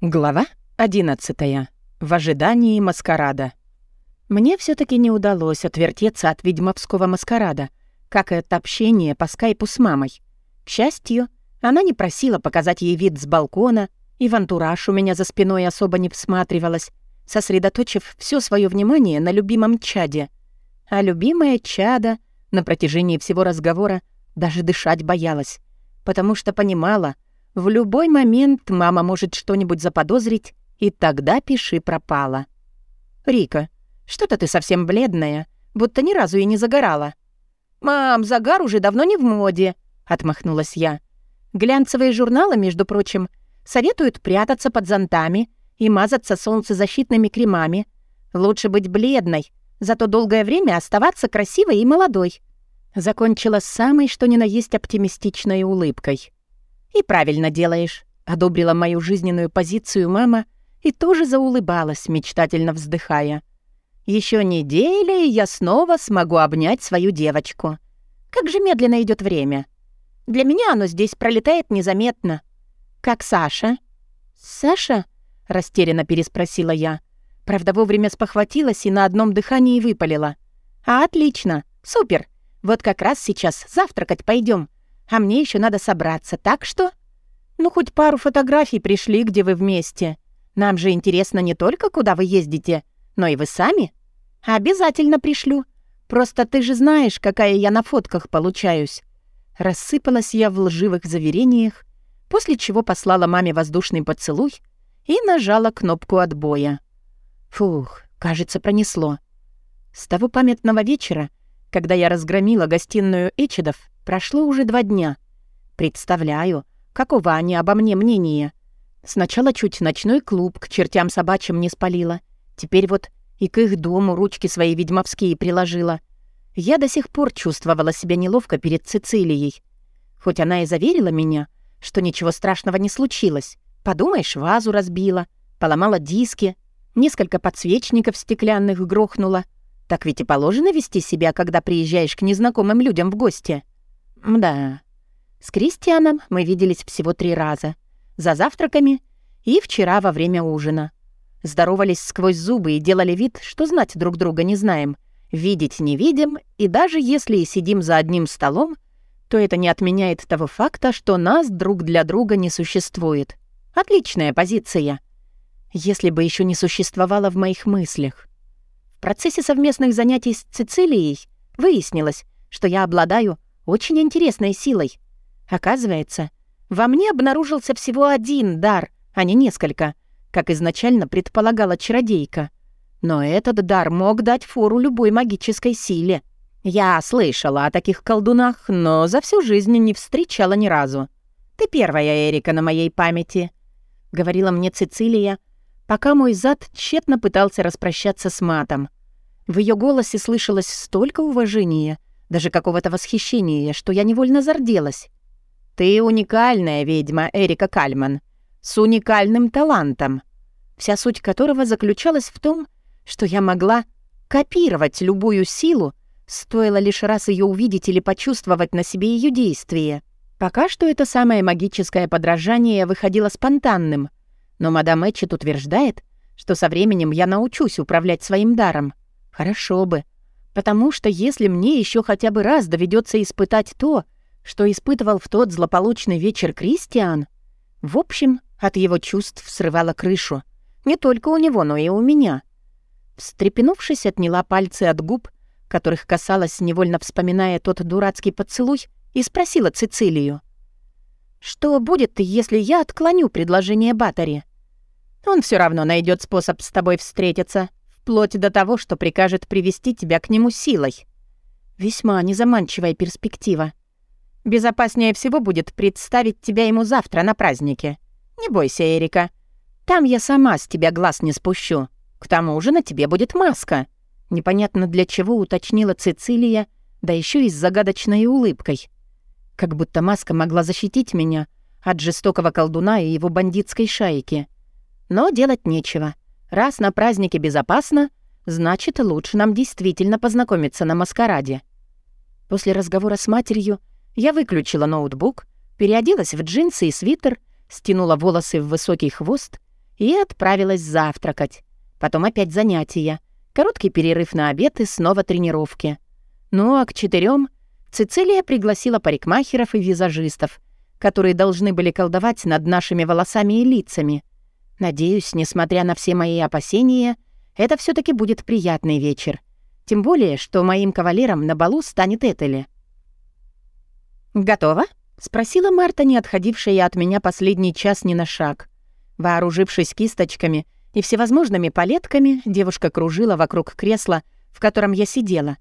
Глава 11. В ожидании маскарада. Мне все таки не удалось отвертеться от ведьмовского маскарада, как и от общения по скайпу с мамой. К счастью, она не просила показать ей вид с балкона, и в антураж у меня за спиной особо не всматривалась, сосредоточив все свое внимание на любимом чаде. А любимое чадо на протяжении всего разговора даже дышать боялась, потому что понимала — в любой момент мама может что-нибудь заподозрить, и тогда пиши пропала. «Рика, что-то ты совсем бледная, будто ни разу и не загорала». «Мам, загар уже давно не в моде», — отмахнулась я. «Глянцевые журналы, между прочим, советуют прятаться под зонтами и мазаться солнцезащитными кремами. Лучше быть бледной, зато долгое время оставаться красивой и молодой». Закончила с самой что ни на есть оптимистичной улыбкой. «И правильно делаешь», — одобрила мою жизненную позицию мама и тоже заулыбалась, мечтательно вздыхая. Еще неделя, и я снова смогу обнять свою девочку. Как же медленно идет время. Для меня оно здесь пролетает незаметно. Как Саша?» «Саша?» — растерянно переспросила я. Правда, вовремя спохватилась и на одном дыхании выпалила. «А, отлично! Супер! Вот как раз сейчас завтракать пойдем. А мне еще надо собраться, так что... Ну, хоть пару фотографий пришли, где вы вместе. Нам же интересно не только, куда вы ездите, но и вы сами. Обязательно пришлю. Просто ты же знаешь, какая я на фотках получаюсь. Рассыпалась я в лживых заверениях, после чего послала маме воздушный поцелуй и нажала кнопку отбоя. Фух, кажется, пронесло. С того памятного вечера, когда я разгромила гостиную Эчедов, Прошло уже два дня. Представляю, какого они обо мне мнения. Сначала чуть ночной клуб к чертям собачьим не спалила. Теперь вот и к их дому ручки свои ведьмовские приложила. Я до сих пор чувствовала себя неловко перед Цицилией. Хоть она и заверила меня, что ничего страшного не случилось. Подумаешь, вазу разбила, поломала диски, несколько подсвечников стеклянных грохнула. Так ведь и положено вести себя, когда приезжаешь к незнакомым людям в гости. Да. С Кристианом мы виделись всего три раза. За завтраками и вчера во время ужина. Здоровались сквозь зубы и делали вид, что знать друг друга не знаем. Видеть не видим, и даже если и сидим за одним столом, то это не отменяет того факта, что нас друг для друга не существует. Отличная позиция. Если бы еще не существовало в моих мыслях. В процессе совместных занятий с Цицилией выяснилось, что я обладаю очень интересной силой. Оказывается, во мне обнаружился всего один дар, а не несколько, как изначально предполагала чародейка. Но этот дар мог дать фору любой магической силе. Я слышала о таких колдунах, но за всю жизнь не встречала ни разу. «Ты первая, Эрика, на моей памяти», — говорила мне Цицилия, пока мой зад тщетно пытался распрощаться с матом. В ее голосе слышалось столько уважения — даже какого-то восхищения, что я невольно зарделась. «Ты уникальная ведьма, Эрика Кальман, с уникальным талантом», вся суть которого заключалась в том, что я могла копировать любую силу, стоило лишь раз ее увидеть или почувствовать на себе ее действие. Пока что это самое магическое подражание выходило спонтанным, но мадам Этчет утверждает, что со временем я научусь управлять своим даром. Хорошо бы. Потому что если мне еще хотя бы раз доведется испытать то, что испытывал в тот злополучный вечер Кристиан, в общем, от его чувств срывала крышу. Не только у него, но и у меня. Встрепенувшись, отняла пальцы от губ, которых касалась, невольно вспоминая тот дурацкий поцелуй, и спросила Цицилию. «Что будет, если я отклоню предложение Батари? Он все равно найдет способ с тобой встретиться», вплоть до того, что прикажет привести тебя к нему силой. Весьма незаманчивая перспектива. Безопаснее всего будет представить тебя ему завтра на празднике. Не бойся, Эрика. Там я сама с тебя глаз не спущу. К тому же на тебе будет маска. Непонятно для чего уточнила Цицилия, да еще и с загадочной улыбкой. Как будто маска могла защитить меня от жестокого колдуна и его бандитской шайки. Но делать нечего. Раз на празднике безопасно, значит, лучше нам действительно познакомиться на маскараде. После разговора с матерью я выключила ноутбук, переоделась в джинсы и свитер, стянула волосы в высокий хвост и отправилась завтракать. Потом опять занятия. Короткий перерыв на обед и снова тренировки. Ну а к четырем Цицилия пригласила парикмахеров и визажистов, которые должны были колдовать над нашими волосами и лицами. Надеюсь, несмотря на все мои опасения, это все таки будет приятный вечер. Тем более, что моим кавалером на балу станет Этели. «Готово?» — спросила Марта, не отходившая от меня последний час ни на шаг. Вооружившись кисточками и всевозможными палетками, девушка кружила вокруг кресла, в котором я сидела.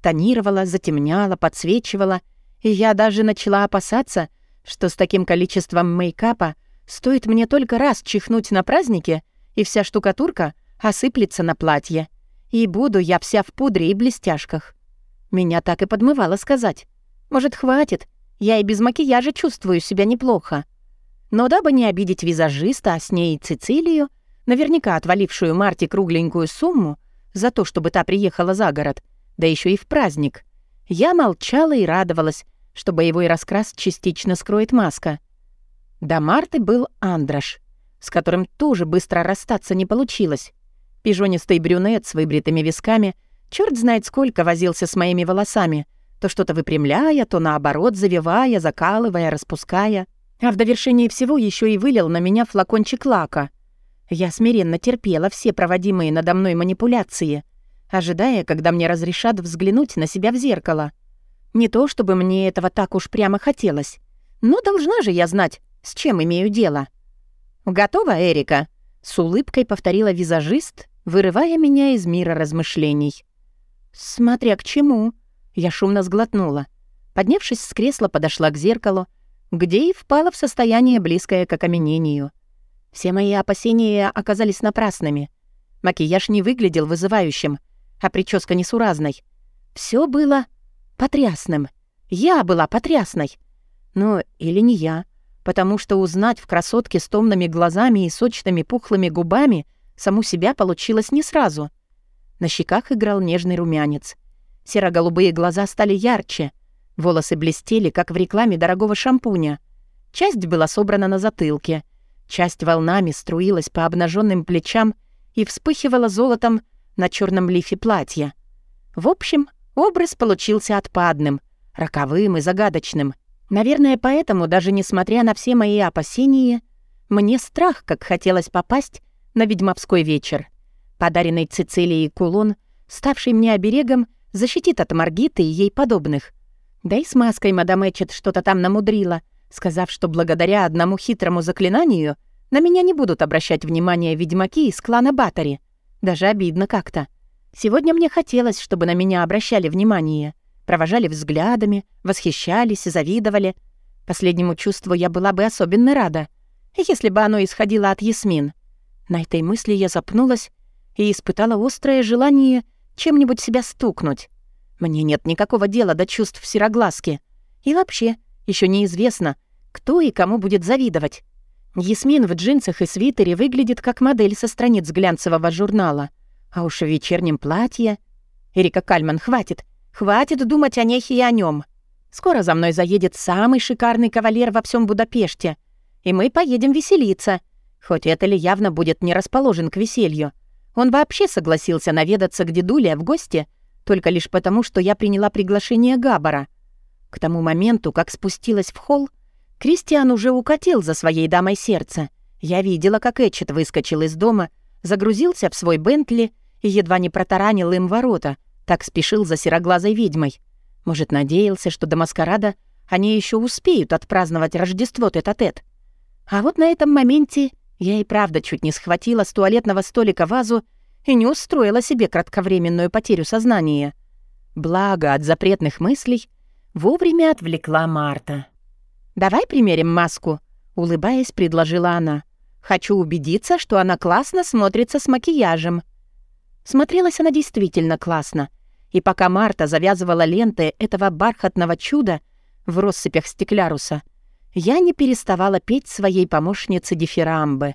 Тонировала, затемняла, подсвечивала, и я даже начала опасаться, что с таким количеством мейкапа стоит мне только раз чихнуть на празднике, и вся штукатурка осыплется на платье. И буду я вся в пудре и блестяшках. Меня так и подмывало сказать. Может, хватит? Я и без макияжа чувствую себя неплохо. Но дабы не обидеть визажиста, а с ней Цицилию, наверняка отвалившую Марте кругленькую сумму за то, чтобы та приехала за город, да еще и в праздник, я молчала и радовалась, что боевой раскрас частично скроет маска. До Марты был Андрош, с которым тоже быстро расстаться не получилось. Пижонистый брюнет с выбритыми висками, черт знает сколько возился с моими волосами, то что-то выпрямляя, то наоборот завивая, закалывая, распуская. А в довершении всего еще и вылил на меня флакончик лака. Я смиренно терпела все проводимые надо мной манипуляции, ожидая, когда мне разрешат взглянуть на себя в зеркало. Не то чтобы мне этого так уж прямо хотелось, но должна же я знать, с чем имею дело. «Готова, Эрика?» — с улыбкой повторила визажист, вырывая меня из мира размышлений. «Смотря к чему», — я шумно сглотнула. Поднявшись с кресла, подошла к зеркалу, где и впала в состояние, близкое к окаменению. Все мои опасения оказались напрасными. Макияж не выглядел вызывающим, а прическа несуразной. Все было потрясным. Я была потрясной. Ну, или не я, потому что узнать в красотке с томными глазами и сочными пухлыми губами — Саму себя получилось не сразу. На щеках играл нежный румянец. Серо-голубые глаза стали ярче. Волосы блестели, как в рекламе дорогого шампуня. Часть была собрана на затылке. Часть волнами струилась по обнаженным плечам и вспыхивала золотом на черном лифе платья. В общем, образ получился отпадным, роковым и загадочным. Наверное, поэтому, даже несмотря на все мои опасения, мне страх, как хотелось попасть на ведьмовской вечер. Подаренный Цицилией кулон, ставший мне оберегом, защитит от Маргиты и ей подобных. Да и с маской мадам Эчет что-то там намудрила, сказав, что благодаря одному хитрому заклинанию на меня не будут обращать внимание ведьмаки из клана Батари. Даже обидно как-то. Сегодня мне хотелось, чтобы на меня обращали внимание, провожали взглядами, восхищались и завидовали. Последнему чувству я была бы особенно рада, если бы оно исходило от Ясмин. На этой мысли я запнулась и испытала острое желание чем-нибудь себя стукнуть. Мне нет никакого дела до чувств сероглазки. И вообще, еще неизвестно, кто и кому будет завидовать. Ясмин в джинсах и свитере выглядит как модель со страниц глянцевого журнала. А уж в вечернем платье... Эрика Кальман, хватит. Хватит думать о ней и о нем. Скоро за мной заедет самый шикарный кавалер во всем Будапеште. И мы поедем веселиться. Хоть Этели явно будет не расположен к веселью. Он вообще согласился наведаться к дедуле в гости только лишь потому, что я приняла приглашение Габара. К тому моменту, как спустилась в холл, Кристиан уже укатил за своей дамой сердце. Я видела, как Эчет выскочил из дома, загрузился в свой Бентли и едва не протаранил им ворота, так спешил за сероглазой ведьмой. Может, надеялся, что до маскарада они еще успеют отпраздновать Рождество тет-а-тет. -тет. А вот на этом моменте я и правда чуть не схватила с туалетного столика вазу и не устроила себе кратковременную потерю сознания. Благо от запретных мыслей вовремя отвлекла Марта. «Давай примерим маску», — улыбаясь, предложила она. «Хочу убедиться, что она классно смотрится с макияжем». Смотрелась она действительно классно. И пока Марта завязывала ленты этого бархатного чуда в россыпях стекляруса, я не переставала петь своей помощнице дифирамбы.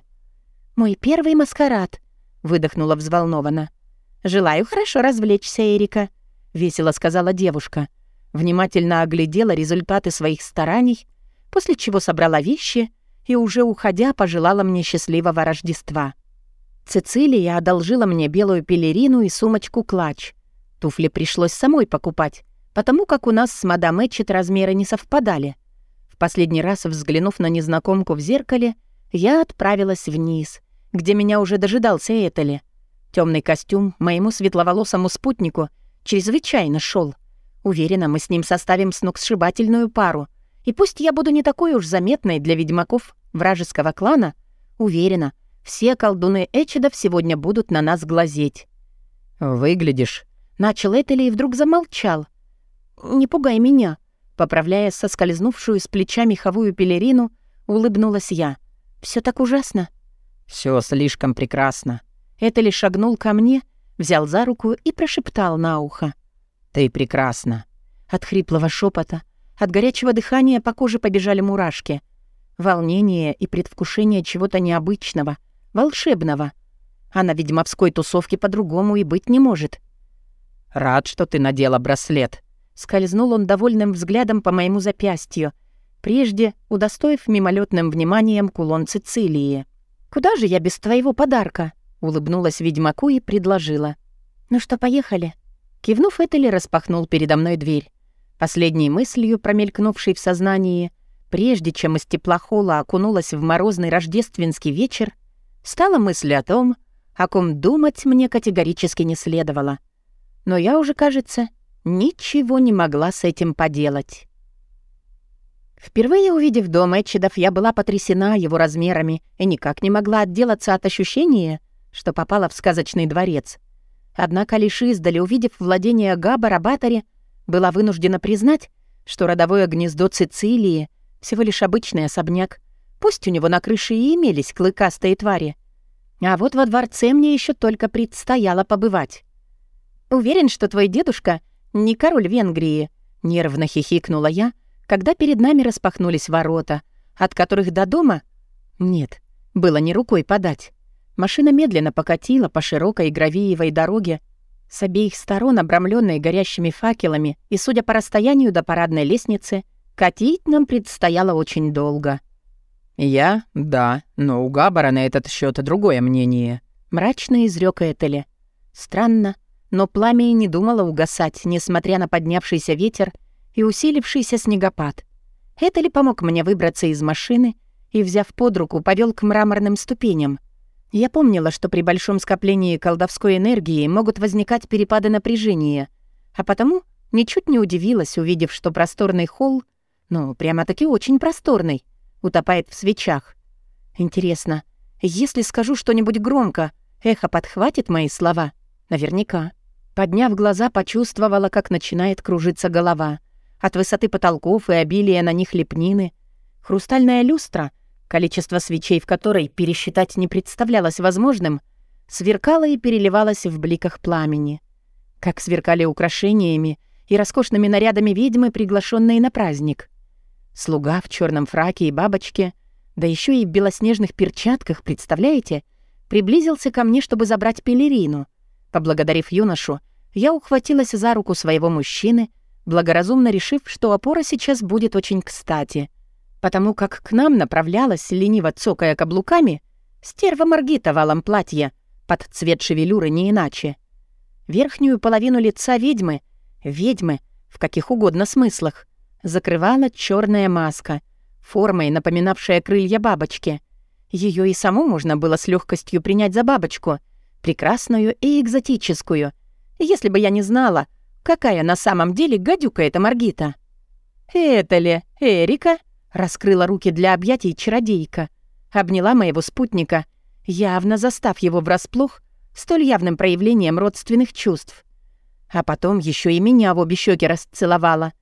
«Мой первый маскарад», — выдохнула взволнованно. «Желаю хорошо развлечься, Эрика», — весело сказала девушка. Внимательно оглядела результаты своих стараний, после чего собрала вещи и уже уходя пожелала мне счастливого Рождества. Цицилия одолжила мне белую пелерину и сумочку-клатч. Туфли пришлось самой покупать, потому как у нас с мадам Этчет размеры не совпадали. В последний раз, взглянув на незнакомку в зеркале, я отправилась вниз, где меня уже дожидался Этели. Темный костюм моему светловолосому спутнику чрезвычайно шел. Уверена, мы с ним составим сногсшибательную пару. И пусть я буду не такой уж заметной для ведьмаков вражеского клана, уверена, все колдуны Эчедов сегодня будут на нас глазеть. «Выглядишь...» Начал Этели и вдруг замолчал. «Не пугай меня», поправляя соскользнувшую с плеча меховую пелерину, улыбнулась я. Все так ужасно». Все слишком прекрасно». Этели шагнул ко мне, взял за руку и прошептал на ухо. «Ты прекрасна». От хриплого шепота, от горячего дыхания по коже побежали мурашки. Волнение и предвкушение чего-то необычного, волшебного. А на ведьмовской тусовке по-другому и быть не может. «Рад, что ты надела браслет». Скользнул он довольным взглядом по моему запястью, прежде удостоив мимолетным вниманием кулон Цицилии. «Куда же я без твоего подарка?» — улыбнулась ведьмаку и предложила. «Ну что, поехали?» Кивнув Этели, распахнул передо мной дверь. Последней мыслью, промелькнувшей в сознании, прежде чем из теплохола окунулась в морозный рождественский вечер, стала мысль о том, о ком думать мне категорически не следовало. Но я уже, кажется, ничего не могла с этим поделать. Впервые увидев дом Этчидов, я была потрясена его размерами и никак не могла отделаться от ощущения, что попала в сказочный дворец. Однако лишь издали, увидев владение Габа Рабатаре, была вынуждена признать, что родовое гнездо Цицилии — всего лишь обычный особняк. Пусть у него на крыше и имелись клыкастые твари. А вот во дворце мне еще только предстояло побывать. «Уверен, что твой дедушка не король Венгрии», — нервно хихикнула я, когда перед нами распахнулись ворота, от которых до дома... Нет, было не рукой подать. Машина медленно покатила по широкой гравиевой дороге, с обеих сторон обрамленной горящими факелами, и, судя по расстоянию до парадной лестницы, катить нам предстояло очень долго. «Я? Да, но у Габбара на этот счет другое мнение», — мрачно изрёк Этели. Странно, но пламя и не думало угасать, несмотря на поднявшийся ветер и усилившийся снегопад. Этели помог мне выбраться из машины и, взяв под руку, повел к мраморным ступеням. Я помнила, что при большом скоплении колдовской энергии могут возникать перепады напряжения, а потому ничуть не удивилась, увидев, что просторный холл, ну, прямо-таки очень просторный, утопает в свечах. Интересно, если скажу что-нибудь громко, эхо подхватит мои слова? Наверняка. Подняв глаза, почувствовала, как начинает кружиться голова. От высоты потолков и обилия на них лепнины. Хрустальная люстра — количество свечей в которой пересчитать не представлялось возможным, сверкало и переливалось в бликах пламени. Как сверкали украшениями и роскошными нарядами ведьмы, приглашенные на праздник. Слуга в черном фраке и бабочке, да еще и в белоснежных перчатках, представляете, приблизился ко мне, чтобы забрать пелерину. Поблагодарив юношу, я ухватилась за руку своего мужчины, благоразумно решив, что опора сейчас будет очень кстати — потому как к нам направлялась, лениво цокая каблуками, стерва Маргита в алом платье, под цвет шевелюры не иначе. Верхнюю половину лица ведьмы, ведьмы в каких угодно смыслах, закрывала черная маска, формой напоминавшая крылья бабочки. Ее и саму можно было с легкостью принять за бабочку, прекрасную и экзотическую, если бы я не знала, какая на самом деле гадюка эта Маргита. «Это ли Эрика?» Раскрыла руки для объятий чародейка. Обняла моего спутника, явно застав его врасплох столь явным проявлением родственных чувств. А потом еще и меня в обе щеки расцеловала.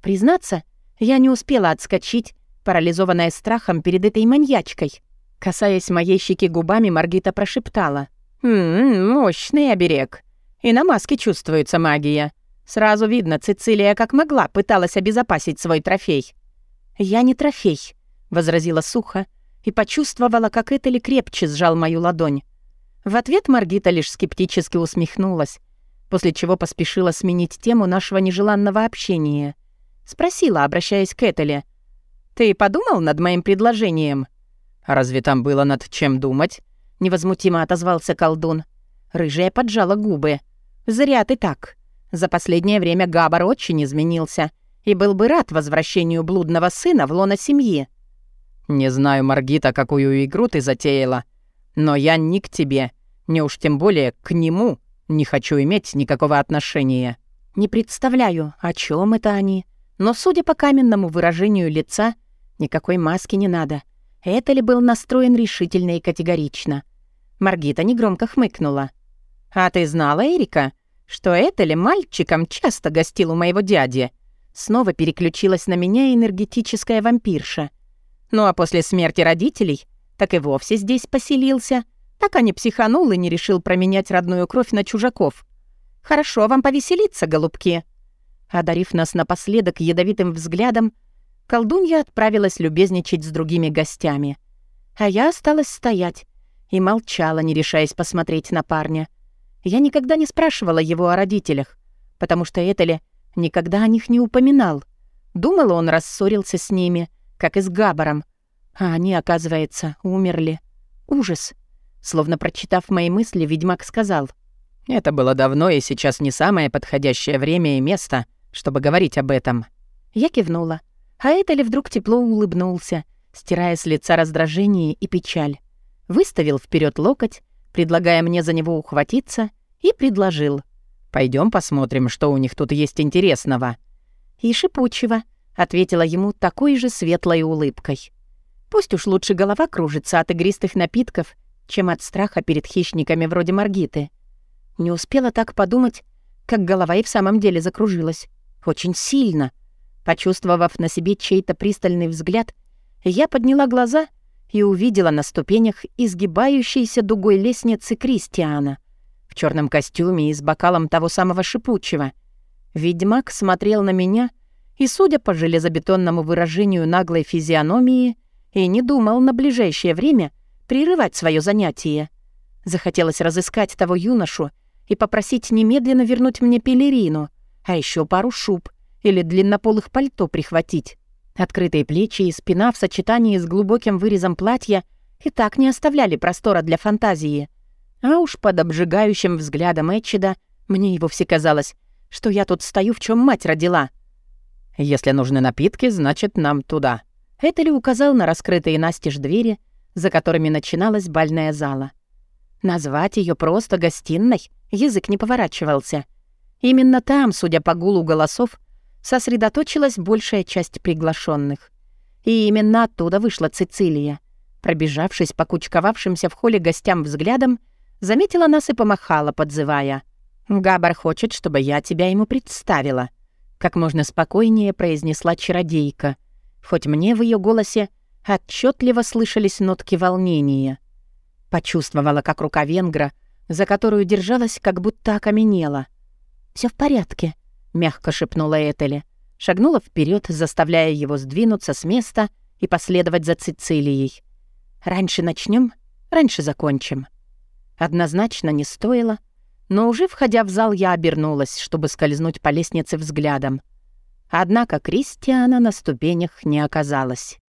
Признаться, я не успела отскочить, парализованная страхом перед этой маньячкой. Касаясь моей щеки губами, Маргита прошептала. «Ммм, мощный оберег. И на маске чувствуется магия. Сразу видно, Цицилия как могла пыталась обезопасить свой трофей. «Я не трофей», — возразила сухо и почувствовала, как Этели крепче сжал мою ладонь. В ответ Маргита лишь скептически усмехнулась, после чего поспешила сменить тему нашего нежеланного общения. Спросила, обращаясь к Этели. «Ты подумал над моим предложением?» Разве там было над чем думать? Невозмутимо отозвался колдун. Рыжая поджала губы. Зря ты так. За последнее время Габар очень изменился и был бы рад возвращению блудного сына в лоно семьи. «Не знаю, Маргита, какую игру ты затеяла, но я ни к тебе, ни уж тем более к нему не хочу иметь никакого отношения». Не представляю, о чем это они, но, судя по каменному выражению лица, никакой маски не надо. Это ли был настроен решительно и категорично? Маргита негромко хмыкнула. «А ты знала, Эрика, что это ли мальчиком часто гостил у моего дяди?» Снова переключилась на меня энергетическая вампирша. Ну а после смерти родителей так и вовсе здесь поселился. Так и не психанул и не решил променять родную кровь на чужаков. Хорошо вам повеселиться, голубки. Одарив нас напоследок ядовитым взглядом, колдунья отправилась любезничать с другими гостями. А я осталась стоять и молчала, не решаясь посмотреть на парня. Я никогда не спрашивала его о родителях, потому что Этели никогда о них не упоминал. Думала, он рассорился с ними, как и с Габаром. А они, оказывается, умерли. Ужас. Словно прочитав мои мысли, ведьмак сказал. «Это было давно, и сейчас не самое подходящее время и место, чтобы говорить об этом». Я кивнула. А Этели вдруг тепло улыбнулся, стирая с лица раздражение и печаль. Выставил вперед локоть, предлагая мне за него ухватиться, и предложил. Пойдем посмотрим, что у них тут есть интересного». «И шипучего», — ответила ему такой же светлой улыбкой. «Пусть уж лучше голова кружится от игристых напитков, чем от страха перед хищниками вроде Маргиты. Не успела так подумать, как голова и в самом деле закружилась. Очень сильно. Почувствовав на себе чей-то пристальный взгляд, я подняла глаза и увидела на ступенях изгибающейся дугой лестницы Кристиана — в черном костюме и с бокалом того самого шипучего. Ведьмак смотрел на меня и, судя по железобетонному выражению наглой физиономии, и не думал на ближайшее время прерывать свое занятие. Захотелось разыскать того юношу и попросить немедленно вернуть мне пелерину, а еще пару шуб или длиннополых пальто прихватить. Открытые плечи и спина в сочетании с глубоким вырезом платья и так не оставляли простора для фантазии — а уж под обжигающим взглядом Этчида мне и вовсе казалось, что я тут стою, в чем мать родила. «Если нужны напитки, значит, нам туда». Это ли указал на раскрытые настежь двери, за которыми начиналась бальная зала. Назвать ее просто гостиной язык не поворачивался. Именно там, судя по гулу голосов, сосредоточилась большая часть приглашенных. И именно оттуда вышла Цицилия. Пробежавшись по кучковавшимся в холле гостям взглядом, Заметила нас и помахала, подзывая. «Габар хочет, чтобы я тебя ему представила», — как можно спокойнее произнесла чародейка, хоть мне в ее голосе отчетливо слышались нотки волнения. Почувствовала, как рука венгра, за которую держалась, как будто окаменела. Все в порядке», — мягко шепнула Этели. Шагнула вперед, заставляя его сдвинуться с места и последовать за Цицилией. «Раньше начнем, раньше закончим». Однозначно не стоило, но уже входя в зал, я обернулась, чтобы скользнуть по лестнице взглядом. Однако Кристиана на ступенях не оказалось.